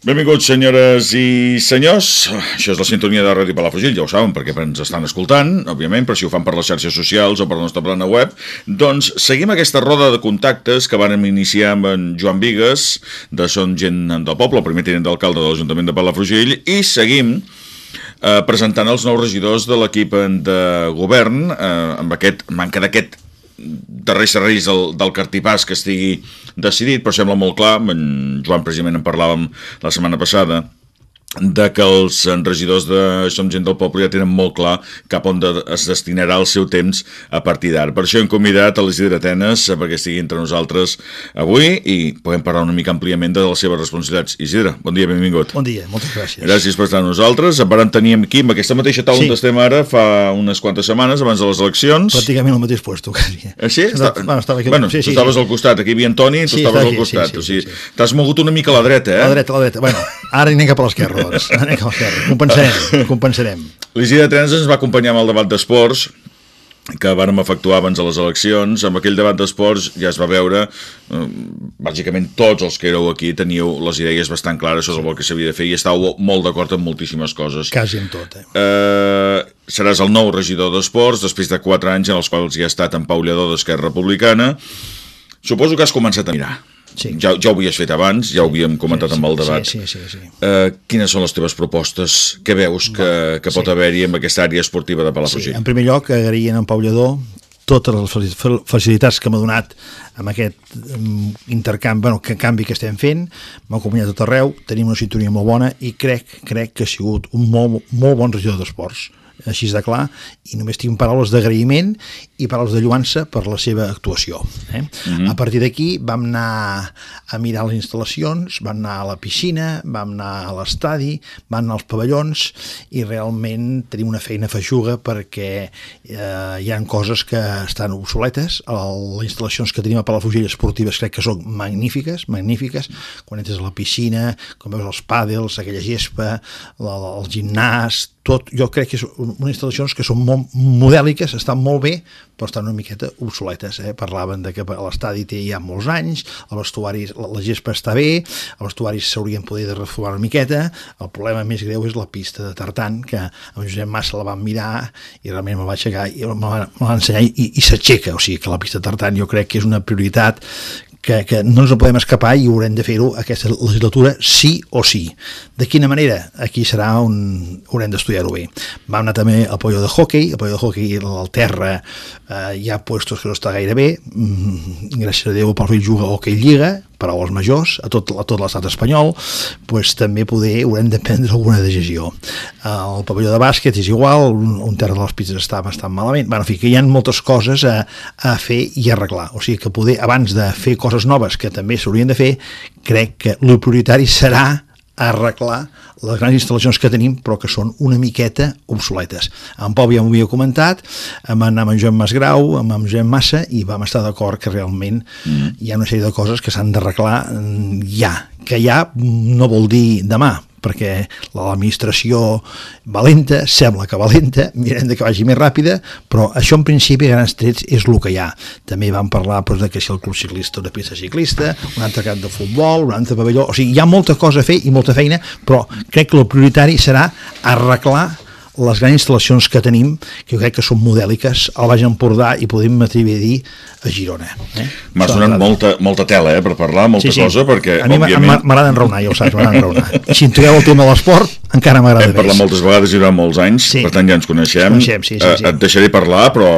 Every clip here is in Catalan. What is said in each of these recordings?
Benvinguts, senyores i senyors. Això és la sintonia de Ràdio Palafrugell, ja ho saben, perquè ens estan escoltant, òbviament, però si ho fan per les xarxes socials o per la nostra plana web, doncs seguim aquesta roda de contactes que van iniciar amb en Joan Vigues, de Som Gent del Poble, el primer tinent d'alcalde de l'Ajuntament de Palafrugell, i seguim eh, presentant els nous regidors de l'equip de govern, eh, amb aquest manca d'aquest darrers serveis del, del cartipàs que estigui decidit, però sembla molt clar, en Joan precisament en parlàvem la setmana passada, de que els regidors de Som Gent del Poble ja tenen molt clar cap on de, es destinarà el seu temps a partir d'ara. Per això hem convidat a l'Isidre Atenes perquè estigui entre nosaltres avui i podem parlar una mica àmpliament de les seves responsabilitats. Isidre, bon dia, benvingut. Bon dia, moltes gràcies. Gràcies per estar amb nosaltres. Vam tenir aquí, amb aquesta mateixa taula sí. on estem ara, fa unes quantes setmanes, abans de les eleccions. Pràcticament al mateix puesto, quasi. Ah, sí? Està, bueno, estava aquí. Bueno, sí, sí, tu estaves sí. al costat, aquí hi havia Antoni, tu sí, estaves aquí, al costat. Sí, sí, o sigui, sí, sí. t'has mogut una mica a la dreta, eh? A la dreta, a la dreta. Bueno, ara anem cap a l'esquerra l'esquerra. Compensarem, compensarem. L'Isidre Trens ens va acompanyar amb el debat d'esports que vàrem efectuar abans de les eleccions. Amb aquell debat d'esports ja es va veure, eh, bàsicament tots els que éreu aquí teníeu les idees bastant clares sobre el que s'havia de fer i estàveu molt d'acord amb moltíssimes coses. Quasi amb tot, eh? eh seràs el nou regidor d'esports, després de 4 anys en els quals hi ha estat en Pau Lledó d'Esquerra Republicana. Suposo que has començat a mirar Sí. Ja, ja ho havies fet abans, ja ho havíem comentat sí, sí, amb el debat. Sí, sí, sí, sí. Uh, quines són les teves propostes? Què veus que, que pot sí. haver-hi en aquesta àrea esportiva de Palafrugell? Sí, en primer lloc, agraïen en Pau Lledó totes les facilitats que m'ha donat amb aquest intercanvi, bueno, que canvi que estem fent, m'ha acompanyat tot arreu, tenim una sintonia molt bona i crec, crec que ha sigut un molt, molt bon regidor d'esports així de clar, i només tinc paraules d'agraïment i paraules de lluança per la seva actuació. Eh? Mm -hmm. A partir d'aquí vam anar a mirar les instal·lacions, vam anar a la piscina, vam anar a l'estadi, vam anar als pavellons i realment tenim una feina feixuga perquè eh, hi han coses que estan obsoletes, les instal·lacions que tenim a Palafrugell esportives crec que són magnífiques, magnífiques, quan entres a la piscina, com veus els pàdels, aquella gespa, el gimnàs, tot, jo crec que és unes instal·lacions que són molt modèliques, estan molt bé, però estan una miqueta obsoletes. Eh? Parlaven de que l'estadi té ja molts anys, el vestuari, la, la gespa està bé, els vestuaris s'haurien poder de reformar una miqueta, el problema més greu és la pista de tartan, que amb Josep Massa la van mirar i realment me va aixecar i me va ensenyar i, i s'aixeca, o sigui que la pista de tartan jo crec que és una prioritat que, que no ens en podem escapar i haurem de fer-ho aquesta legislatura sí o sí. De quina manera? Aquí serà on haurem d'estudiar-ho bé. Vam anar també al pollo de hockey, el pollo de hockey al terra eh, hi ha puestos que no està gaire bé, mm, gràcies a Déu per fill juga hockey lliga, paraules majors a tot, a tot l'estat espanyol, pues, també poder haurem de prendre alguna decisió. El pavelló de bàsquet és igual, un, un terra de les pizzas està bastant malament, bueno, en fi, que hi ha moltes coses a, a fer i arreglar, o sigui que poder, abans de fer coses noves que també s'haurien de fer, crec que el prioritari serà arreglar les grans instal·lacions que tenim però que són una miqueta obsoletes. En Pau ja m'ho havia comentat, amb amb en Joan Masgrau, amb en Joan Massa, i vam estar d'acord que realment mm. hi ha una sèrie de coses que s'han d'arreglar mm, ja, que ja no vol dir demà, perquè l'administració valenta, sembla que valenta, mirem de que vagi més ràpida, però això en principi a grans trets és el que hi ha. També vam parlar doncs, de que si el club ciclista una pista ciclista, un altre camp de futbol, un altre pavelló, o sigui, hi ha molta cosa a fer i molta feina, però crec que el prioritari serà arreglar les grans instal·lacions que tenim, que jo crec que són modèliques, al Baix Empordà i podem m'atrevir a dir a Girona. Eh? M'has donat molta, molta tela eh, per parlar, molta sí, sí. cosa, perquè a mi òbviament... m'agrada enraonar, ja ho saps, m'agrada enraonar. Si intueu el tema de l'esport, encara m'agrada més. Hem parlat moltes vegades i durant molts anys, sí. per tant ja ens coneixem. coneixem sí, sí, sí. Eh, et deixaré parlar, però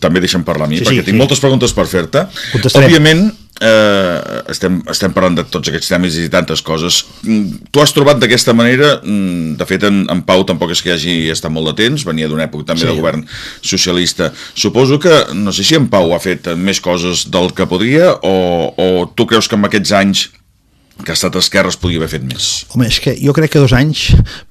també deixa'm parlar a mi, sí, perquè sí, tinc sí. moltes preguntes per fer-te. Òbviament, eh, estem, estem parlant de tots aquests temes i tantes coses. Mm, tu has trobat d'aquesta manera, mm, de fet en, en Pau tampoc és que hagi estat molt de temps, venia d'una època també sí. de govern socialista. Suposo que, no sé si en Pau ha fet més coses del que podria o, o tu creus que en aquests anys que ha estat Esquerra es podia haver fet més. Home, és que jo crec que dos anys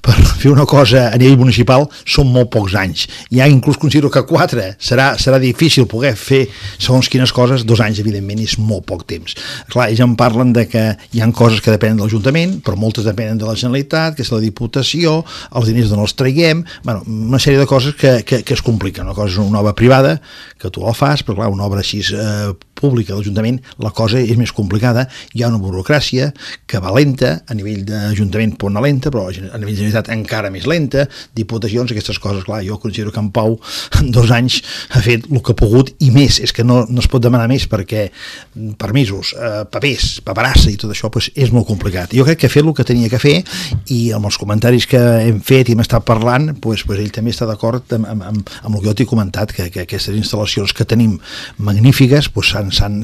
per fer una cosa a nivell municipal són molt pocs anys. Ja inclús considero que quatre serà, serà difícil poder fer segons quines coses, dos anys evidentment és molt poc temps. Clar, ells em parlen de que hi han coses que depenen de l'Ajuntament, però moltes depenen de la Generalitat, que és la Diputació, els diners d'on els traiem, bueno, una sèrie de coses que, que, que es compliquen. Una cosa és una obra privada, que tu la fas, però clar, una obra així eh, pública de l'Ajuntament la cosa és més complicada, hi ha una burocràcia que va lenta, a nivell d'Ajuntament pot anar lenta, però a nivell de Generalitat encara més lenta, diputacions, aquestes coses, clar, jo considero que en Pau en dos anys ha fet el que ha pogut i més, és que no, no es pot demanar més perquè permisos, eh, papers, paperassa i tot això pues, és molt complicat. Jo crec que ha fet el que tenia que fer i amb els comentaris que hem fet i hem estat parlant, pues, pues ell també està d'acord amb, amb, amb, amb el que jo t'he comentat, que, que aquestes instal·lacions que tenim magnífiques pues, s'han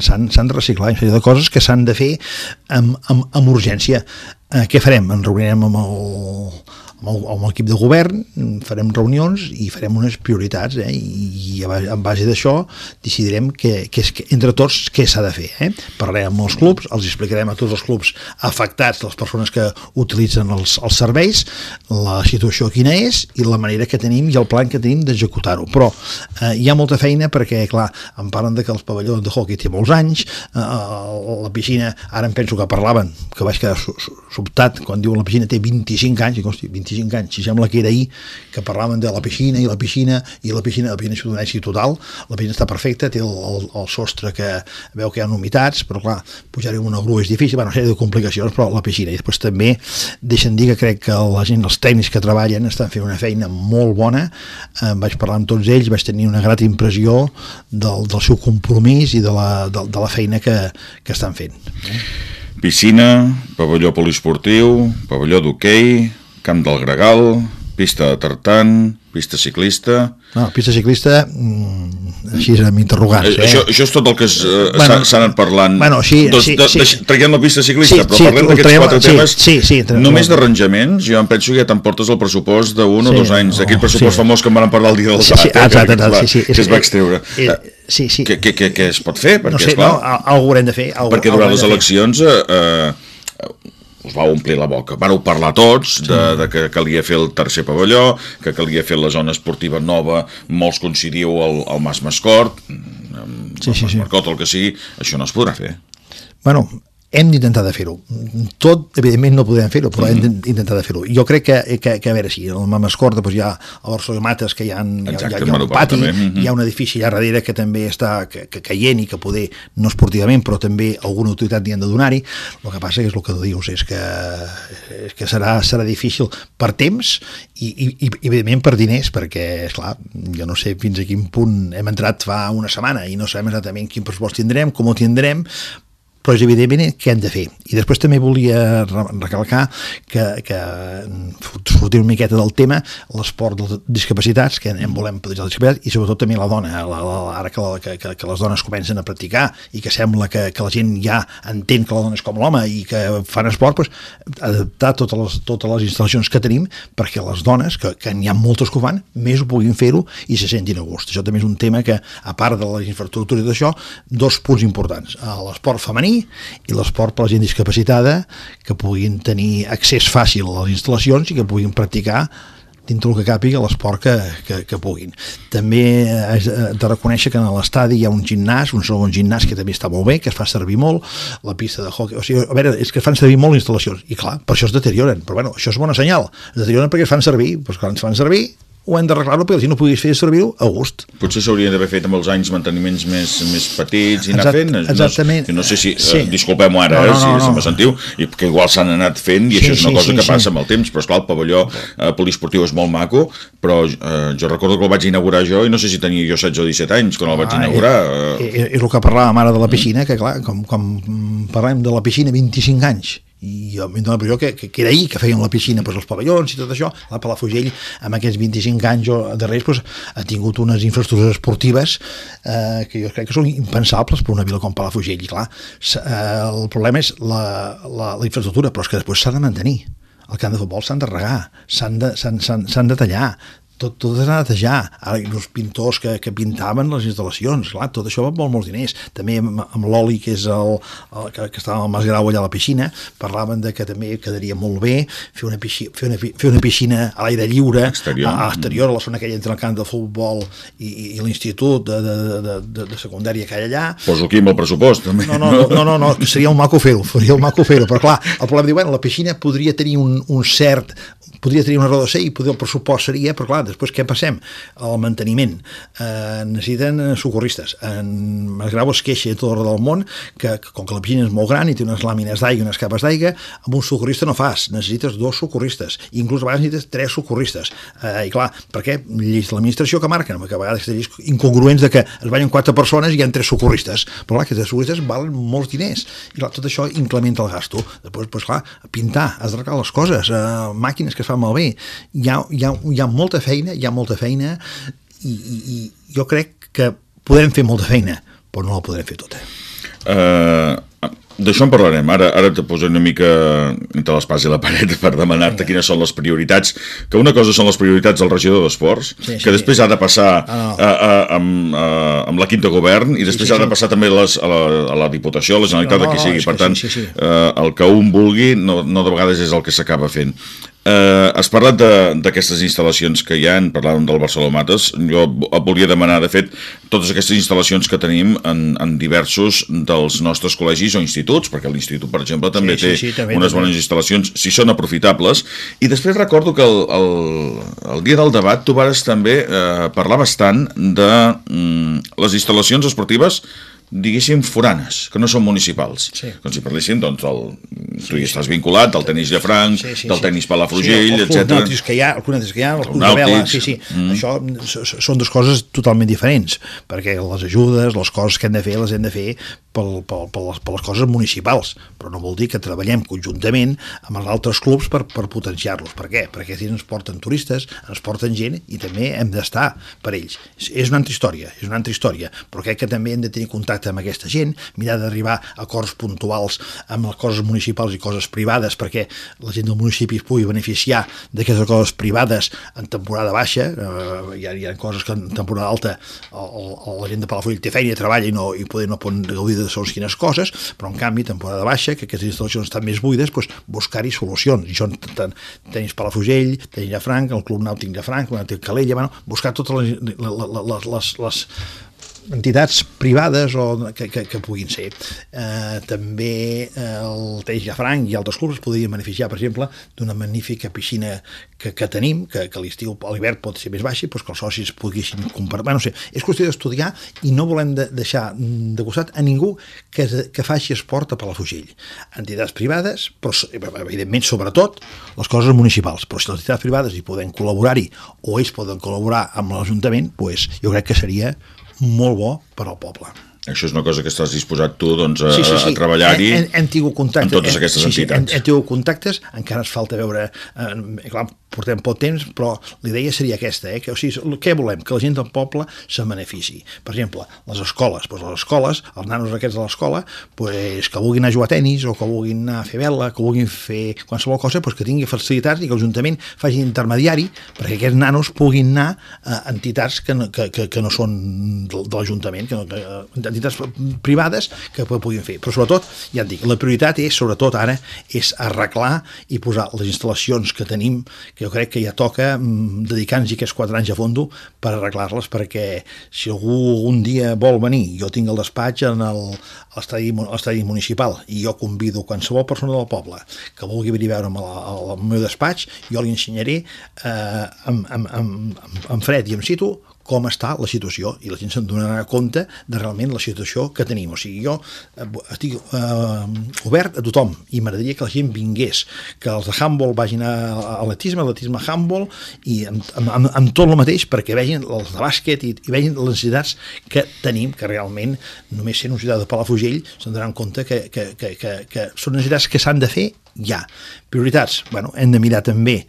de reciclar, una sèrie de coses que s'han de fer amb, amb, amb urgència. Eh, què farem? Ens reunirem amb el, amb, el, amb l'equip de govern, farem reunions i farem unes prioritats eh? i, i en base d'això decidirem que, que és, que, entre tots què s'ha de fer. Eh? Parlarem amb els clubs, els explicarem a tots els clubs afectats, les persones que utilitzen els, els serveis, la situació quina és i la manera que tenim i el plan que tenim d'executar-ho. Però eh, hi ha molta feina perquè, clar, em parlen de que els pavellons de hockey té molts anys, eh, la piscina, ara em penso que parlaven, que vaig quedar sobtat quan diuen la piscina té 25 anys, i hosti, 25 25 anys, si sembla que era ahir que parlaven de la piscina i la piscina i la piscina, la piscina és un èxit total la piscina està perfecta, té el, el, el sostre que veu que hi ha humitats, però clar pujar-hi una grua és difícil, bueno, una sèrie de complicacions però la piscina, i després també deixen dir que crec que la gent, els tècnics que treballen estan fent una feina molt bona. Eh, vaig parlar amb tots ells, vaig tenir una grata impressió del, del seu compromís i de la, de, de la feina que, que estan fent. Piscina, pavelló poliesportiu, pavelló d'hoquei, Camp del Gregal, pista de tartan, pista ciclista... No, pista ciclista, mm, així amb interrogants. Eh? Això, això és tot el que eh, bueno, s'ha anat parlant. Bueno, sí, doncs, sí, de, sí. Traiem la pista ciclista, sí, però sí, parlem d'aquests quatre sí, temes. Sí, sí, només d'arranjaments, jo em penso que ja t'emportes el pressupost d'un o sí, dos anys, d'aquell pressupost sí. famós que em van parlar el dia del sí, sí, SAT, exacte, que, que, sí, sí, que es va extreure. Eh, sí, sí. Què, què, què, què es pot fer? Perquè, no sé, esclar, no, alguna haurem de fer. Algú, perquè durant les eleccions eh, eh, us va omplir la boca. Vareu parlar tots de, de que calia fer el tercer pavelló, que calia fer la zona esportiva nova, molts coincidiu al, al Mas Mascort, amb sí, sí, Mas sí. Mascort, el que sigui, això no es podrà fer. Bueno, hem d'intentar de fer-ho. Tot, evidentment, no podem fer-ho, però mm -hmm. hem d'intentar de fer-ho. Jo crec que, que, que, a veure, si el Mames Corda doncs hi ha a Barcelona Mates, que hi ha, Exacte, hi ha, hi ha un pati, també. Mm -hmm. hi ha un edifici allà darrere que també està que, que caient i que poder, no esportivament, però també alguna utilitat n'hi han de donar-hi. El que passa és el que tu dius, és que, és que serà, serà difícil per temps i, i, i, evidentment, per diners, perquè, és clar jo no sé fins a quin punt hem entrat fa una setmana i no sabem exactament quin pressupost tindrem, com ho tindrem, però és evidentment què hem de fer. I després també volia recalcar que, que sortir una miqueta del tema l'esport de discapacitats, que en volem protegir la discapacitat, i sobretot també la dona, la, la, ara que, la, que, que les dones comencen a practicar i que sembla que, que la gent ja entén que la dona és com l'home i que fan esport, doncs, adaptar totes les, totes les instal·lacions que tenim perquè les dones, que, que n'hi ha moltes que ho fan, més ho puguin fer-ho i se sentin a gust. Això també és un tema que, a part de les infraestructures i d'això, dos punts importants. L'esport femení i l'esport per la gent discapacitada que puguin tenir accés fàcil a les instal·lacions i que puguin practicar dintre el que càpiga l'esport que, que, que puguin. També has de reconèixer que en l'estadi hi ha un gimnàs, un segon gimnàs que també està molt bé, que es fa servir molt, la pista de hockey, o sigui, a veure, és que fan servir molt instal·lacions, i clar, per això es deterioren, però bueno, això és bona senyal, es deterioren perquè es fan servir, doncs quan es fan servir ho hem d'arreglar-ho perquè si no puguis fer servir-ho a gust. Potser s'haurien d'haver fet amb els anys manteniments més, més petits i anar Exact, fent. Exactament. No, no sé si, sí. eh, disculpem-ho ara, no, no, eh, si, no, no. si me sentiu, i que igual s'han anat fent i Sí, això és una sí, cosa sí, que sí. passa amb el temps, però esclar, el pavelló eh, poliesportiu és molt maco, però eh, jo recordo que el vaig inaugurar jo i no sé si tenia jo 16 o 17 anys quan el vaig Ah, inaugurar. És, Eh, és el que parlàvem ara de la piscina, que clar, com, com parlem de la piscina 25 anys, i em dóna la que, que, que era ahir que feien la piscina doncs, els pavellons i tot això, la Palafrugell amb aquests 25 anys o darrers doncs, ha tingut unes infraestructures esportives eh, que jo crec que són impensables per una vila com Palafrugell. I clar, eh, el problema és la, la, la infraestructura però és que després s'ha de mantenir. El camp de futbol s'han de regar s'han de, de tallar tot, tot és a netejar. Ara, els pintors que, que pintaven les instal·lacions, clar, tot això va molt molts diners. També amb, amb l'oli, que és el, el que, que estava al Mas Grau allà a la piscina, parlaven de que també quedaria molt bé fer una piscina, fer una, fer una piscina a l'aire lliure, Exterior. a, a exterior, a la zona aquella entre el camp de futbol i, i, i l'institut de, de, de, de, de secundària que hi ha allà, Poso aquí amb el pressupost, també. no, no, no, no, no, no, seria un maco fer-ho, seria un maco fer-ho, però clar, el problema diu, bueno, la piscina podria tenir un, un cert podria tenir una raó de ser i poder el pressupost seria, però clar, després què passem? El manteniment. Eh, necessiten socorristes. En Masgrau es queixa a tot arreu del món que, que, com que la piscina és molt gran i té unes làmines d'aigua i unes capes d'aigua, amb un socorrista no fas, necessites dos socorristes, inclús a vegades necessites tres socorristes. Eh, I clar, per què? Lleis de l'administració que marquen, que a vegades lleis incongruents de que es ballen quatre persones i hi ha tres socorristes, però clar, aquests socorristes valen molts diners, i clar, tot això incrementa el gasto. Després, pues, clar, pintar, arreglar les coses, eh, màquines que es fan malbé, hi ha, hi, ha, hi ha molta feina, hi ha molta feina, i, i, i jo crec que podem fer molta feina, però no la podrem fer tota. Uh, D'això en parlarem. Ara, ara te poso una mica entre l'espàs i la paret per demanar-te quines són les prioritats. Que una cosa són les prioritats del regidor d'Esports, sí, sí, que després sí. ha de passar ah, no. a, a, amb, a, amb l'equip de govern i després sí, sí, ha de passar sí. també les, a, la, a la Diputació, a la Generalitat, no, no, de qui sigui. Per tant, sí, sí, sí. Uh, el que un vulgui no, no de vegades és el que s'acaba fent. Eh, has parlat d'aquestes instal·lacions que hi ha, parlàvem del Barcelona Mates, jo et volia demanar, de fet, totes aquestes instal·lacions que tenim en, en diversos dels nostres col·legis o instituts, perquè l'Institut, per exemple, també sí, sí, sí, té també, unes bones instal·lacions, si són aprofitables, i després recordo que el, el, el dia del debat tu vares també eh, parlar bastant de mm, les instal·lacions esportives diguéssim, foranes, que no són municipals. Sí. Com si parléssim, doncs, el, tu hi estàs vinculat, del tenis de Franc, sí, sí, del tenis Palafrugell, sí, etc. El club que hi ha, el club que hi ha, el club de vela, sí, sí. Mm. Això són dues coses totalment diferents, perquè les ajudes, les coses que hem de fer, les hem de fer pel, pel, per, les, per les coses municipals, però no vol dir que treballem conjuntament amb els altres clubs per, per potenciar-los. Per què? Perquè si ens porten turistes, ens porten gent i també hem d'estar per ells. És una altra història, és una altra història, però crec que també hem de tenir contacte amb aquesta gent, mirar d'arribar a acords puntuals amb les coses municipals i coses privades perquè la gent del municipi es pugui beneficiar d'aquestes coses privades en temporada baixa, eh, hi, ha, hi ha coses que en temporada alta el, el, la gent de Palafolls té feina treballa i no, i poder no poden gaudir de de segons quines coses, però en canvi, temporada baixa, que aquestes instal·lacions estan més buides, doncs, buscar-hi solucions. I això tenis Palafrugell, tenis Llafranc, el Club Nàutic Llafranc, el Nàutic Calella, bueno, buscar totes les, les, les, les, entitats privades o que, que, que puguin ser. Eh, també eh, el Teix Llafranc i altres clubs podrien beneficiar, per exemple, d'una magnífica piscina que, que tenim, que, que l'estiu, a l'hivern pot ser més baixa, doncs que els socis poguessin comprar... Bueno, no sé, és qüestió d'estudiar i no volem de, deixar de costat a ningú que, que faci esport a Palafrugell. Entitats privades, però evidentment, sobretot, les coses municipals. Però si les entitats privades hi poden col·laborar-hi o ells poden col·laborar amb l'Ajuntament, doncs jo crec que seria molt bo per al poble. Això és una cosa que estàs disposat tu doncs, a, sí, sí, sí. a treballar-hi hem, hem, hem contactes, amb totes aquestes sí, entitats. Sí, hem, hem tingut contactes, encara ens falta veure, eh, clar, portem poc temps, però l'idea seria aquesta, eh, que, o sigui, què volem? Que la gent del poble se benefici. Per exemple, les escoles, doncs les escoles, els nanos aquests de l'escola, doncs, que vulguin anar a jugar a tennis o que vulguin anar a fer vela, que vulguin fer qualsevol cosa, doncs, que tingui facilitats i que l'Ajuntament faci intermediari perquè aquests nanos puguin anar a entitats que no, que, que, que no són de, de l'Ajuntament, que no, que, entitats privades que puguin fer. Però sobretot, ja et dic, la prioritat és, sobretot ara, és arreglar i posar les instal·lacions que tenim, que jo crec que ja toca mm, dedicar-nos aquests quatre anys a fondo per arreglar-les, perquè si algú un dia vol venir, jo tinc el despatx en l'estadi municipal i jo convido qualsevol persona del poble que vulgui venir a veure'm al, meu despatx, jo li ensenyaré eh, amb, amb, amb, amb fred i amb situ com està la situació i la gent se'n donarà compte de realment la situació que tenim. O sigui, jo eh, estic eh, obert a tothom i m'agradaria que la gent vingués, que els de handball vagin a, a atletisme, a handball i amb, amb, amb tot el mateix perquè vegin els de bàsquet i, i vegin les necessitats que tenim, que realment només sent un ciutadà de Palafrugell se'n donaran compte que, que, que, que, que són necessitats que s'han de fer ja. Prioritats, bueno, hem de mirar també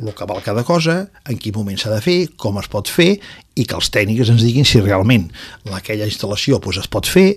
el que val cada cosa, en quin moment s'ha de fer, com es pot fer, i que els tècnics ens diguin si realment aquella instal·lació doncs, es pot fer,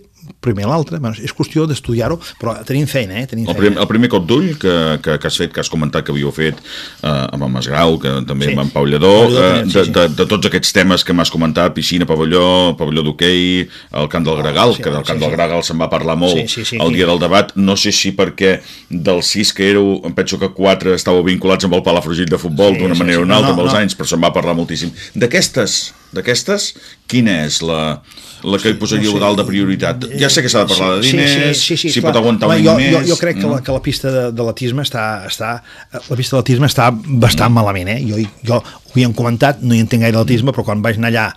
primer l'altre, bueno, és qüestió d'estudiar-ho, però tenim feina, eh? Tenim el, primer, el primer cop d'ull que, que, que has fet, que has comentat que havíeu fet eh, amb el Masgrau, que també sí. amb en Pau Lledó, eh, de, sí, sí. De, de, tots aquests temes que m'has comentat, piscina, pavelló, pavelló d'hoquei, el camp del Gregal, sí, que del camp sí, del Gregal se'n va parlar molt sí, sí, sí, el dia sí. del debat, no sé si perquè dels sis que éreu, em penso que quatre estàveu vinculats amb el Palafrugell de futbol sí, d'una sí, manera sí, o una altra no, amb els no. anys, però se'n va parlar moltíssim. D'aquestes d'aquestes, quina és la, la que hi posaríeu no sé, dalt de prioritat? Ja sé que s'ha de parlar de diners, sí, sí, sí, sí, si clar. pot aguantar un jo, més... Jo, jo crec que, la, que la pista de, de l'atisme està, està, la pista de l'atisme està bastant mm. malament, eh? Jo, jo ho havíem comentat, no hi entenc gaire l'atisme, però quan vaig anar allà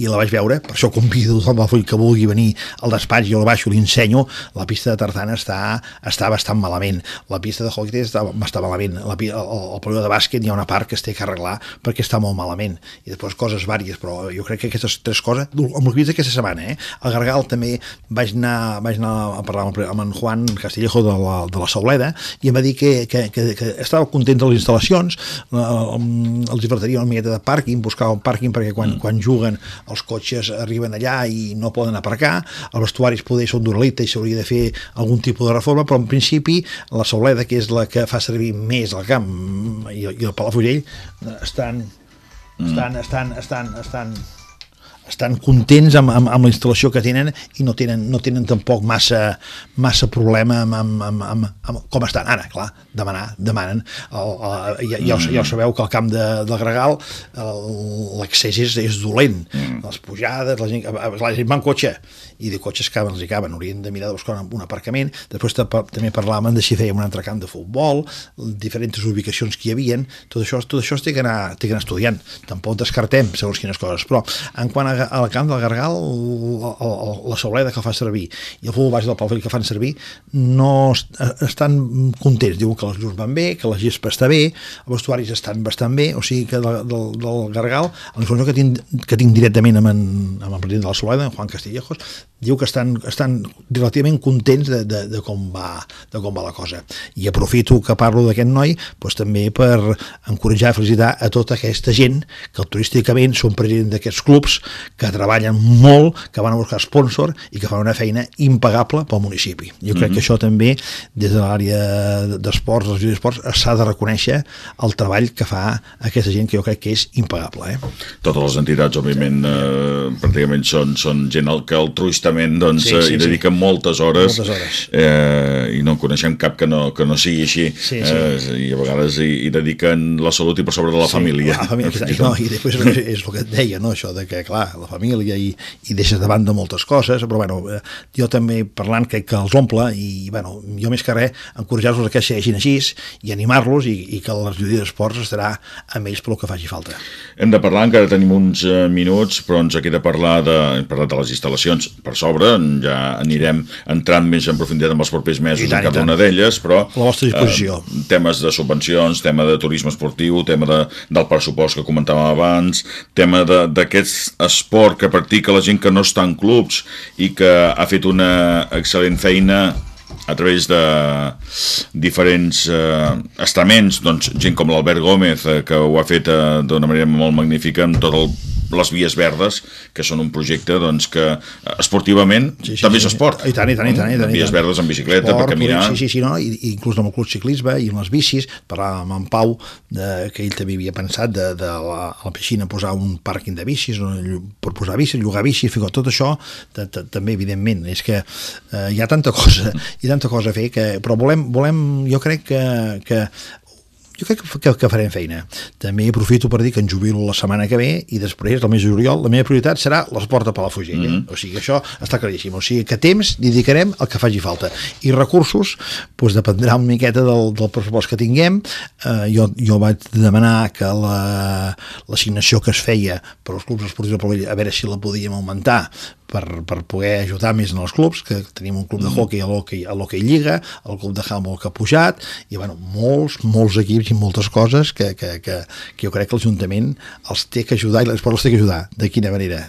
i la vaig veure, per això convido el que vulgui venir al despatx, jo la baixo, li ensenyo, la pista de tartana està, està bastant malament, la pista de hockey està, està malament, la, el, el període de bàsquet hi ha una part que es té que arreglar perquè està molt malament, i després coses vàries, però jo crec que aquestes tres coses, amb el que aquesta setmana, eh? al Gargal també vaig anar, vaig anar a parlar amb en Juan Castillejo de la, de la Sauleda, i em va dir que, que, que, que estava content de les instal·lacions, els divertiria una miqueta de pàrquing, buscar un pàrquing perquè quan, mm. quan juguen els cotxes arriben allà i no poden aparcar, els vestuaris poder són d'Uralita i s'hauria de fer algun tipus de reforma, però en principi la Sauleda, que és la que fa servir més el camp i, i el Palafrugell, estan, mm. estan, estan, estan, estan, estan contents amb, amb, amb la instal·lació que tenen i no tenen, no tenen tampoc massa, massa problema amb, amb, amb, amb, amb com estan ara, clar, demanar, demanen el, el, ja, ja, ja ho sabeu que al camp de, del Gregal l'accés és, és dolent mm. les pujades, la gent, la gent va en cotxe i de cotxes caben, els hi caben. Haurien de mirar de buscar un aparcament. Després també parlàvem de si fèiem un altre camp de futbol diferents ubicacions que hi havien tot això, tot això té que anar, té que anar estudiant. Tampoc descartem segons quines coses però en quant a, a la camp del Gargal la, la, la sobleda que fa servir i el futbol base del Palafrugell que fan servir no estan contents. Diuen que les llums van bé, que la gespa està bé els vestuaris estan bastant bé o sigui que del, del, del Gargal la informació que tinc, que tinc directament amb, en, amb el president de la Sobleda, en Juan Castillejos diu que estan, estan relativament contents de, de, de, com va, de com va la cosa. I aprofito que parlo d'aquest noi doncs, també per encoratjar i felicitar a tota aquesta gent que turísticament són president d'aquests clubs, que treballen molt, que van a buscar sponsor i que fan una feina impagable pel municipi. Jo crec mm -hmm. que això també, des de l'àrea d'esports, dels esports, s'ha de reconèixer el treball que fa aquesta gent que jo crec que és impagable. Eh? Totes les entitats, òbviament, eh, pràcticament són, són gent que altruista certament doncs, sí, sí, hi dediquen sí. moltes hores, moltes hores. Eh, i no coneixem cap que no, que no sigui així sí, sí. Eh, i a vegades hi, hi dediquen la salut i per sobre de la sí, família, la família i, no, i després és, és el que et deia no? això de que clar, la família i, i deixes de banda moltes coses però bueno, eh, jo també parlant crec que els omple i bueno, jo més que res encoratjar-los que segueixin així i animar-los i, i que la regidoria d'esports estarà amb ells pel que faci falta hem de parlar, encara tenim uns eh, minuts però ens queda parlar de, parlar de les instal·lacions per sobre, ja anirem entrant més en profunditat en els propers mesos tant, en cada una d'elles, però... La vostra disposició. Eh, temes de subvencions, tema de turisme esportiu, tema de, del pressupost que comentàvem abans, tema d'aquest esport que practica la gent que no està en clubs i que ha fet una excel·lent feina a través de diferents eh, estaments, doncs gent com l'Albert Gómez, eh, que ho ha fet eh, d'una manera molt magnífica amb tot el les vies verdes, que són un projecte doncs, que eh, esportivament sí, sí, també sí, és esport. I tant, i tant, i tant. I tant, vies tant. verdes en bicicleta, esport, per caminar... Sí, sí, sí, no? I, i inclús amb el club ciclisme i amb les bicis, parlàvem amb en Pau, de, que ell també havia pensat de, de la, a la piscina posar un pàrquing de bicis, per posar bicis, llogar bicis, fer tot això, també evidentment, és que eh, hi ha tanta cosa, i tanta cosa a fer, que, però volem, volem jo crec que, que jo crec que, que, que farem feina. També aprofito per dir que en jubilo la setmana que ve i després, el mes de juliol, la meva prioritat serà l'esport a Palafrugell. Mm -hmm. O sigui, això està claríssim. O sigui, que temps dedicarem el que faci falta. I recursos, doncs dependrà una miqueta del, del pressupost que tinguem. Eh, jo, jo vaig demanar que l'assignació la, que es feia per als clubs esportius de Palafrugell, a veure si la podíem augmentar per, per poder ajudar més en els clubs, que tenim un club de mm. hockey a l'hockey a l'hoquei Lliga, el club de handball que ha pujat, i bueno, molts, molts equips i moltes coses que, que, que, que jo crec que l'Ajuntament els té que ajudar i l'esport els té que ajudar. De quina manera?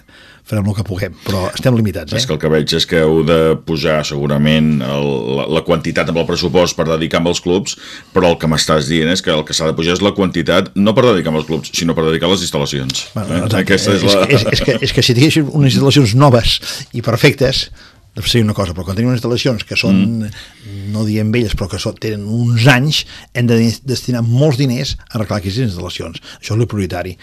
Farem el que puguem, però estem limitats. Eh? És que el que veig és que heu de posar segurament el, la, la quantitat amb el pressupost per dedicar amb els clubs, però el que m'estàs dient és que el que s'ha de pujar és la quantitat no per dedicar amb els clubs, sinó per dedicar a les instal·lacions. Bueno, eh? Aquesta és, la... és, és, és, que, és que si tinguéssim unes instal·lacions noves i perfectes, de fer una cosa, però quan tenim unes instal·lacions que són, mm. no diem velles, però que són, tenen uns anys, hem de destinar molts diners a arreglar aquestes instal·lacions. Això és el prioritari.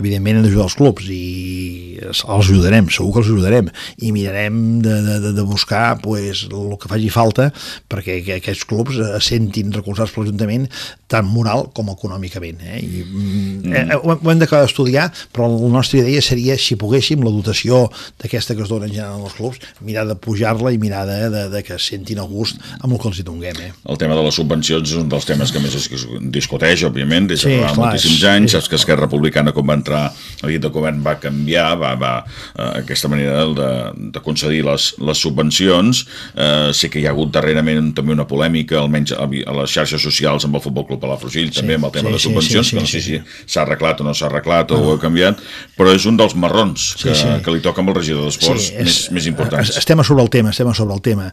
Evidentment hem d'ajudar els clubs i els ajudarem, segur que els ajudarem, i mirarem de, de, de buscar pues, el que faci falta perquè que aquests clubs es sentin recolzats per l'Ajuntament tant moral com econòmicament. Eh? I, mm. eh, ho, hem d'acabar d'estudiar, però la nostra idea seria, si poguéssim, la dotació d'aquesta que es dona en general als clubs, mirar de pujar-la i mirar de, de, de que sentin a gust amb el que els hi donem. Eh? El tema de les subvencions és un dels temes que més es discuteix, òbviament, des de sí, clar, moltíssims anys, és, que Esquerra Republicana, quan va entrar a dit de govern, va canviar, va, va eh, aquesta manera de, de concedir les, les subvencions. Eh, sé que hi ha hagut darrerament també una polèmica, almenys a, a les xarxes socials amb el Futbol Club Palafrugell, sí, també amb el tema sí, de subvencions, sí, sí, que no sé sí, si s'ha arreglat o no s'ha arreglat o ho ha canviat, però és un dels marrons que, sí, sí. que li toca amb el regidor d'Esports sí, més, més importants. Estem a sobre el tema, estem sobre el tema.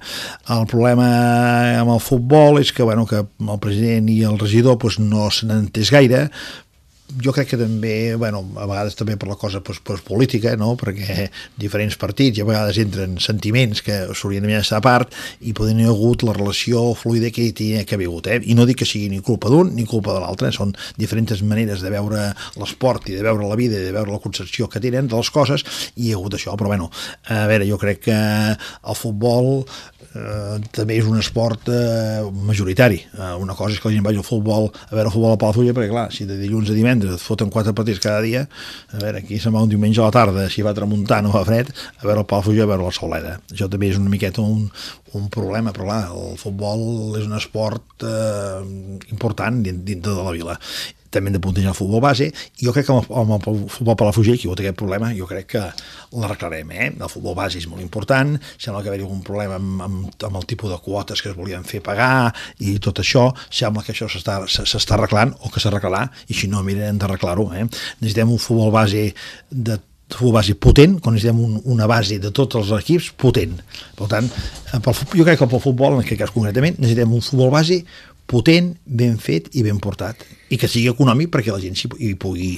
El problema amb el futbol és que, bueno, que el president i el regidor pues, no se n'han entès gaire, jo crec que també, bueno, a vegades també per la cosa pues, pues, política, no? perquè diferents partits i a vegades entren sentiments que s'haurien de estar a part i poden haver hagut la relació fluida que, que ha hagut. Eh? I no dic que sigui ni culpa d'un ni culpa de l'altre, són diferents maneres de veure l'esport i de veure la vida i de veure la concepció que tenen de les coses i hi ha hagut això, però bueno, a veure, jo crec que el futbol eh, també és un esport eh, majoritari. Eh, una cosa és que la gent vagi al futbol, a veure el futbol a Palafrugell, perquè clar, si de dilluns a divendres et foten quatre partits cada dia, a veure, aquí se'n va un diumenge a la tarda, si va tramuntant o va fred, a veure el Palafrugell, a veure la Soleda. Això també és una miqueta un, un problema, però clar, el futbol és un esport eh, important dintre de la vila també hem de puntejar el futbol base, i jo crec que amb el, amb el futbol que ha hagut aquest problema, jo crec que l'arreglarem, eh? El futbol base és molt important, sembla que hi ha algun problema amb, amb, amb el tipus de quotes que es volien fer pagar i tot això, sembla que això s'està arreglant o que s'arreglarà, i si no, mirem d'arreglar-ho, eh? Necessitem un futbol base de futbol base potent, quan necessitem un, una base de tots els equips potent. Per tant, pel, jo crec que pel futbol, en aquest cas concretament, necessitem un futbol base potent, ben fet i ben portat i que sigui econòmic perquè la gent hi pugui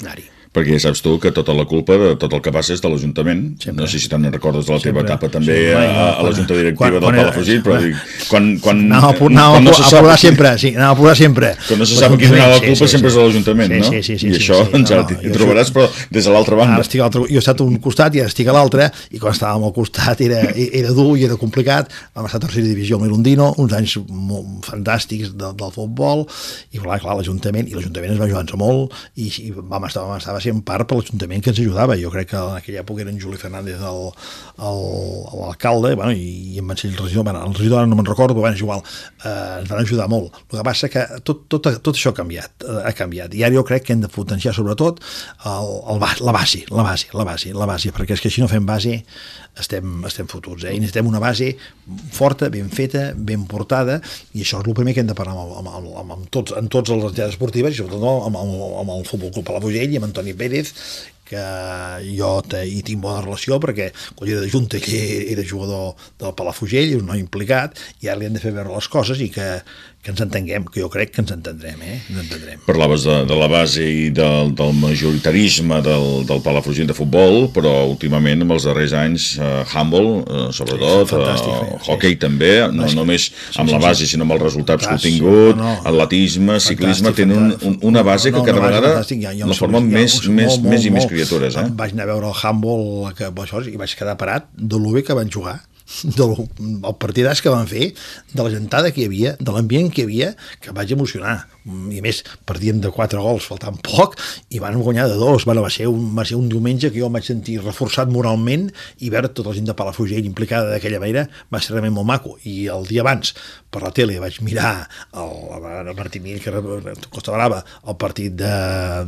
anar-hi perquè ja saps tu que tota la culpa de tot el que passa és de l'Ajuntament. No sé si te'n recordes de la teva Sempre. etapa també sí, a, a la Junta Directiva quan, del Palafrugell, però dic, quan, quan, anava, quan, anava, no se sap... A sempre, sí, anava a plorar sempre. Quan no se sap qui donava la culpa sí, sí, sempre és de l'Ajuntament, no? Sí, sí, sí, I això sí, ja t'hi trobaràs, però des de l'altra banda. Estic jo he estat a un costat i ara estic a l'altre, i quan estàvem al costat era, era dur i era complicat. Vam estar a tercera divisió amb l'Irundino, uns anys molt fantàstics de, del futbol, i clar, clar l'Ajuntament, i l'Ajuntament es va ajudar molt, i, i vam estar, vam estar en part per l'Ajuntament que ens ajudava. Jo crec que en aquella època era en Juli Fernández l'alcalde, bueno, i, i van ser el regidor, bueno, el regidor no me'n recordo, bueno, és igual, eh, ens van ajudar molt. El que passa que tot, tot, tot això ha canviat, eh, ha canviat, i ara jo crec que hem de potenciar sobretot el, el, la base, la base, la base, la base, perquè és que si no fem base estem, estem fotuts, eh? i necessitem una base forta, ben feta, ben portada, i això és el primer que hem de parlar amb, amb, amb, amb, amb tots, en tots les entitats esportives, i sobretot amb, amb, amb el Futbol Club Palafrugell i amb Antoni Pérez, que jo hi tinc bona relació perquè quan era de Junta que era jugador del Palafrugell, un noi implicat i ara li hem de fer veure les coses i que, que ens entenguem, que jo crec que ens entendrem, eh? Ens entendrem. Parlaves de, de la base i del, del majoritarisme del, del Palafrugell de futbol, però últimament, amb els darrers anys, eh, handball, eh, sobretot, sí, eh, hockey sí. també, no sí, només sí, amb sí, la base, sí. sinó amb els resultats que ha tingut, no, no. atletisme, ciclisme, tenen un, una base que no, cada vegada ja, ja la formen més, més, molt, més i més criatures. Eh? Vaig anar a veure el handball que, això, i vaig quedar parat de lo bé que van jugar del el partidàs que van fer, de la gentada que hi havia, de l'ambient que hi havia, que vaig emocionar. I a més, perdíem de 4 gols, faltant poc, i van guanyar de dos. Bueno, va, ser un, va ser un diumenge que jo em vaig sentir reforçat moralment i veure tota la gent de Palafrugell implicada d'aquella manera va ser realment molt maco. I el dia abans, per la tele, vaig mirar el, el Martí Mir, que Costa Brava, el partit de,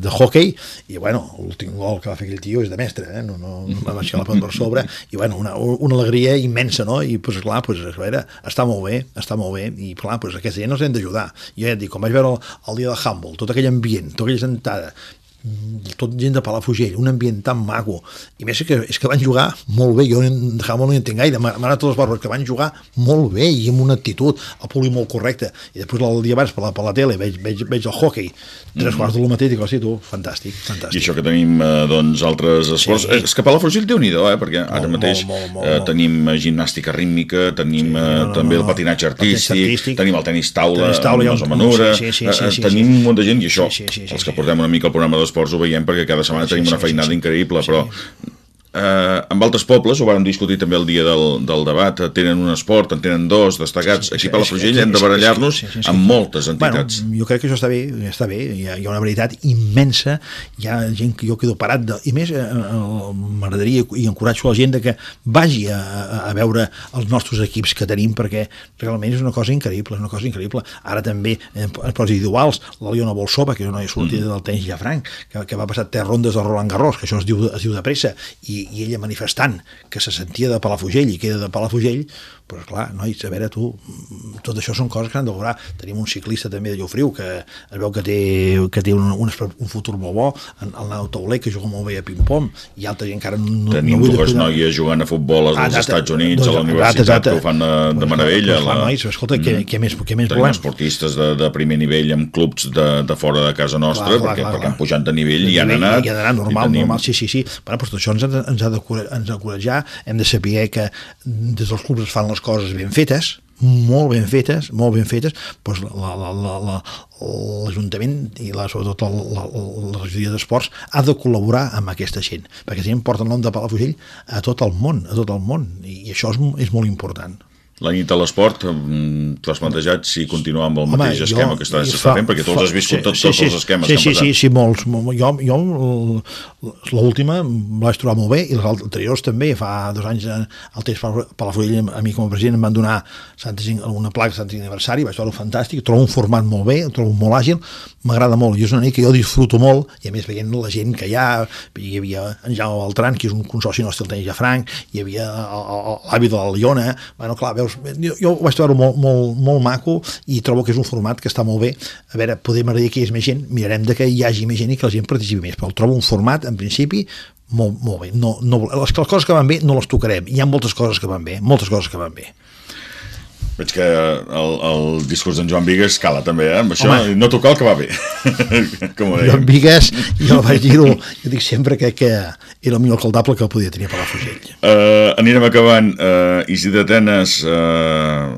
de hockey, i bueno, l'últim gol que va fer aquell tio és de mestre, eh? no, no, no va baixar la pelota per sobre, i bueno, una, una alegria immensa no? I, pues, clar, pues, a veure, està molt bé, està molt bé, i, clar, pues, aquesta gent els hem d'ajudar. Jo ja et dic, quan vaig veure el, el dia de Humboldt, tot aquell ambient, tota aquella sentada, tot gent de Palafrugell, un ambient tan maco, i més que, és que van jugar molt bé, jo de Jamón no hi entenc gaire, m'ha anat tots els barbes, que van jugar molt bé i amb una actitud, el públic molt correcte, i després el dia abans per la, per la tele veig, veig, veig el hockey, tres mm -hmm. quarts de lo mateix, i dic, hosti, tu, fantàstic, fantàstic. I això que tenim, eh, doncs, altres esports, sí. és que Palafrugell déu nhi eh, perquè ara molt, mateix molt, molt, molt, eh, tenim gimnàstica rítmica, tenim sí, no, no, també no, el patinatge artístic, artístic, tenim el tenis taula, tenis taula amb Manura, sí, sí, sí, sí, tenim sí, un munt de gent, i això, sí, sí, sí, els que portem una mica el programa d'esports ho veiem perquè cada setmana sí, tenim sí, una feinada sí, sí. increïble, però Eh, amb altres pobles, ho vàrem discutir també el dia del, del debat, tenen un esport, en tenen dos destacats. Sí, sí, Aquí a Palafrugell hem de barallar-nos sí, sí, sí, amb moltes entitats. Bueno, jo crec que això està bé, està bé. Hi ha, hi ha una veritat immensa, hi ha gent que jo quedo parat de... I més, eh, eh m'agradaria i encoratjo la gent que vagi a, a veure els nostres equips que tenim, perquè realment és una cosa increïble, una cosa increïble. Ara també, en esports individuals, la Liona Bolsova, que és una sortida mm. del tenis Llafranc, que, que va passar tres rondes de Roland Garros, que això es diu, es diu de pressa, i i, ella manifestant que se sentia de Palafrugell i que era de Palafrugell, però clar, nois, a veure, tu, tot això són coses que han de veure. Tenim un ciclista també de Llofriu que es veu que té, que té un, un, un futur molt bo, el Nau Tauler, que juga molt bé a ping-pong, i altra gent encara no... Tenim no dues noies jugant a futbol als ah, Estats Units, doncs, a la universitat, exacte, que ho fan de, de meravella. Doncs, la... nois, escolta, mm. què, què més, què més Tenim volem? esportistes de, de primer nivell amb clubs de, de fora de casa nostra, clar, clar, perquè, clar, perquè clar. han pujat de nivell i han anat. I han anat normal, tenim... normal, sí, sí, sí. Bueno, però tot això ens, ens ha de ens ha encoratjar, hem de saber que des dels clubs es fan les coses ben fetes, molt ben fetes, molt ben fetes, doncs l'Ajuntament i la, sobretot la, la, la regidoria d'Esports ha de col·laborar amb aquesta gent, perquè si gent porta el nom de Palafrugell a tot el món, a tot el món, i això és, és molt important. La nit a l'esport, mm, t'ho has plantejat si continuar amb el Home, mateix esquema que estàs fa, fent, perquè tu els has viscut sí, tots, tots sí, els esquemes sí, sí, sí, sí, molts. Jo, jo l'última la vaig trobar molt bé i les anteriors també, fa dos anys al eh, temps per la Fulla, a mi com a president em van donar una placa de 75 aniversari, vaig trobar-ho fantàstic, trobo un format molt bé, trobo molt àgil, m'agrada molt, i és una nit que jo disfruto molt, i a més veient la gent que hi ha, hi havia en Jaume Beltran, que és un consorci nostre el tenis a Franc, hi havia l'avi de la Liona, bueno, clar, veus veus, jo, jo ho vaig trobar molt, molt, molt maco i trobo que és un format que està molt bé. A veure, podem m'agradaria que hi hagi més gent, mirarem de que hi hagi més gent i que la gent participi més, però el trobo un format, en principi, molt, molt bé. No, no, les, les coses que van bé no les tocarem. Hi ha moltes coses que van bé, moltes coses que van bé. Veig que el, el discurs d'en Joan Vigues cala també, eh? Amb això Home, no tocar el que va bé. Com Joan Vigues, jo vaig dir-ho, jo dic sempre que, que era el millor caldable que podia tenir per la Fugell. Uh, anirem acabant. Uh, Isidre Tenes, uh,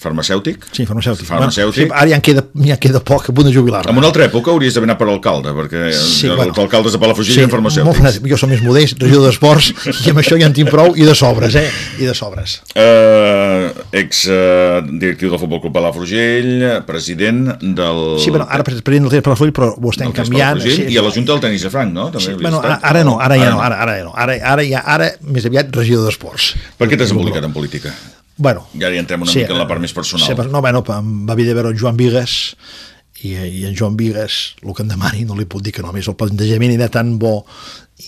Farmacèutic? Sí, farmacèutic. farmacèutic. Bueno, sí, ara ja en, queda, ja en queda poc, a punt de jubilar. En una altra època hauries d'haver anat per alcalde, perquè sí, bueno, alcaldes de Palafrugell sí, eren farmacèutics. Molt, jo som més modest, regidor d'esports, i amb això ja en tinc prou, i de sobres, eh? I de sobres. Uh, ex uh, directiu del Futbol Club Palafrugell, president del... Sí, bueno, ara president del Palafrugell, però ho estem canviant. Sí, I a la Junta del Tenis de Franc, no? També sí, bueno, ara, ara no, ara ja no, ara, ara ja no. Ara, ara, ja, ara més aviat regidor d'esports. Per què t'has embolicat en política? Bueno, ja hi entrem una sí, mica en la part més personal. Sí, no, bueno, va haver de veure Joan Vigues i, i en Joan Vigues, el que em demani no li puc dir que no, a més el plantejament era tan bo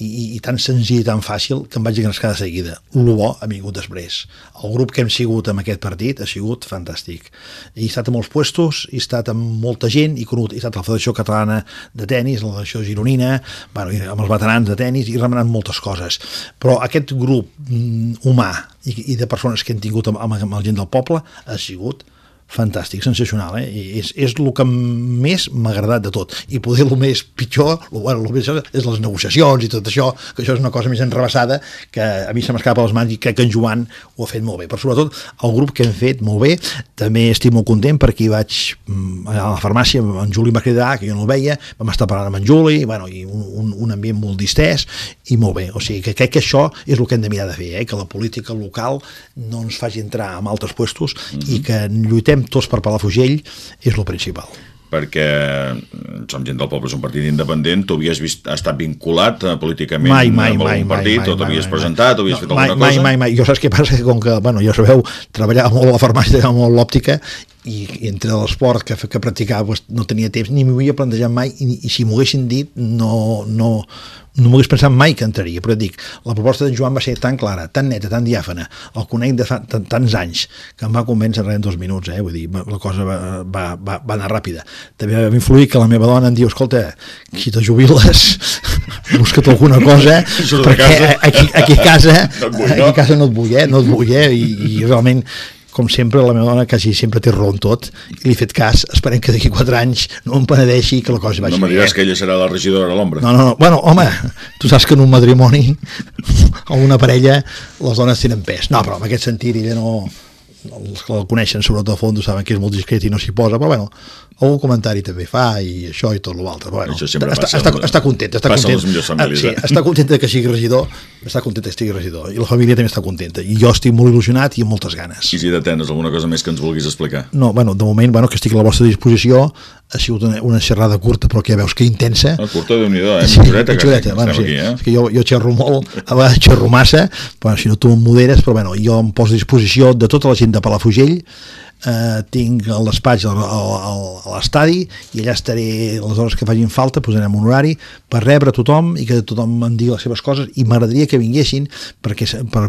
i, i, tan senzill i tan fàcil que em vaig engrescar de seguida. El bo ha vingut després. El grup que hem sigut amb aquest partit ha sigut fantàstic. He estat a molts puestos, he estat amb molta gent, he, conegut, he estat a la Federació Catalana de Tenis, la Federació Gironina, bueno, amb els veterans de tenis, i remenant moltes coses. Però aquest grup mm, humà i, i de persones que hem tingut amb, amb, amb la gent del poble ha sigut fantàstic, sensacional, eh? I és, és el que més m'ha agradat de tot. I poder el més pitjor, el, bueno, el més és les negociacions i tot això, que això és una cosa més enrebaçada, que a mi se m'escapa les mans i crec que en Joan ho ha fet molt bé. Però sobretot el grup que hem fet molt bé, també estic molt content perquè hi vaig mm, a la farmàcia, en Juli em va cridar, que jo no el veia, vam estar parlant amb en Juli, bueno, i un, un, un ambient molt distès, i molt bé. O sigui, que crec que això és el que hem de mirar de fer, eh? que la política local no ens faci entrar en altres puestos mm -hmm. i que lluitem tots per Palafrugell és el principal perquè mm, som gent del poble, és un partit independent, tu havies vist, estat vinculat uh, políticament mai, mai, amb mai, partit, mai, o t'havies presentat, o havies no, fet mai, alguna mai, cosa? Mai, mai, mai, jo saps què passa? Que com que, bueno, ja sabeu, treballava molt a la farmàcia, molt l'òptica, i, entre l'esport que, que practicava pues, no tenia temps, ni m'ho havia plantejat mai i, i si m'ho haguessin dit no, no, no m'ho hagués pensat mai que entraria, però dic, la proposta d'en Joan va ser tan clara, tan neta, tan diàfana, el conec de fa tants anys, que em va convèncer en dos minuts, eh? vull dir, la cosa va, va, va, va anar ràpida. També va influir que la meva dona em diu, escolta, si te jubiles, busca't alguna cosa, perquè aquí, aquí a casa, no vull, no? aquí a casa no et vull, eh? no et vull, eh? I, i realment com sempre, la meva dona quasi sempre té raó en tot, i li he fet cas, esperem que d'aquí 4 anys no em penedeixi que la cosa vagi bé. No me diràs que ella serà la regidora de l'ombra. No, no, no, bueno, home, tu saps que en un matrimoni o una parella les dones tenen pes. No, però en aquest sentit ella no, els que el coneixen sobretot a fons saben que és molt discret i no s'hi posa, però bueno, algun comentari també fa i això i tot l'altre. Bueno, això està, passa, està, està content, està passa content. les famílies, sí, eh? està content que sigui regidor, està content que estigui regidor i la família també està contenta i jo estic molt il·lusionat i amb moltes ganes. I si detens alguna cosa més que ens vulguis explicar? No, bueno, de moment, bueno, que estic a la vostra disposició, ha sigut una, una xerrada curta però que ja veus que intensa. Ah, curta de nhi eh? Sí, xureta, xureta, bueno, sí. aquí, eh? És que jo, jo xerro molt, a vegades xerro massa, però si no tu em moderes, però bueno, jo em poso a disposició de tota la gent de Palafrugell, eh, tinc el despatx a l'estadi i allà estaré les hores que facin falta, posarem un horari per rebre tothom i que tothom em digui les seves coses i m'agradaria que vinguessin perquè per,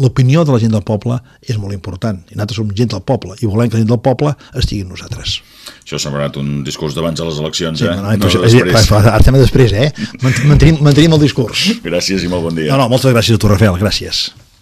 l'opinió de la gent del poble és molt important i nosaltres som gent del poble i volem que la gent del poble estigui amb nosaltres. Això ha semblat un discurs d'abans de les eleccions, sí, eh? No, no, no després. És, ara estem després, eh? Mantenim, mantenim el discurs. Gràcies i molt bon dia. No, no, moltes gràcies a tu, Rafael, gràcies.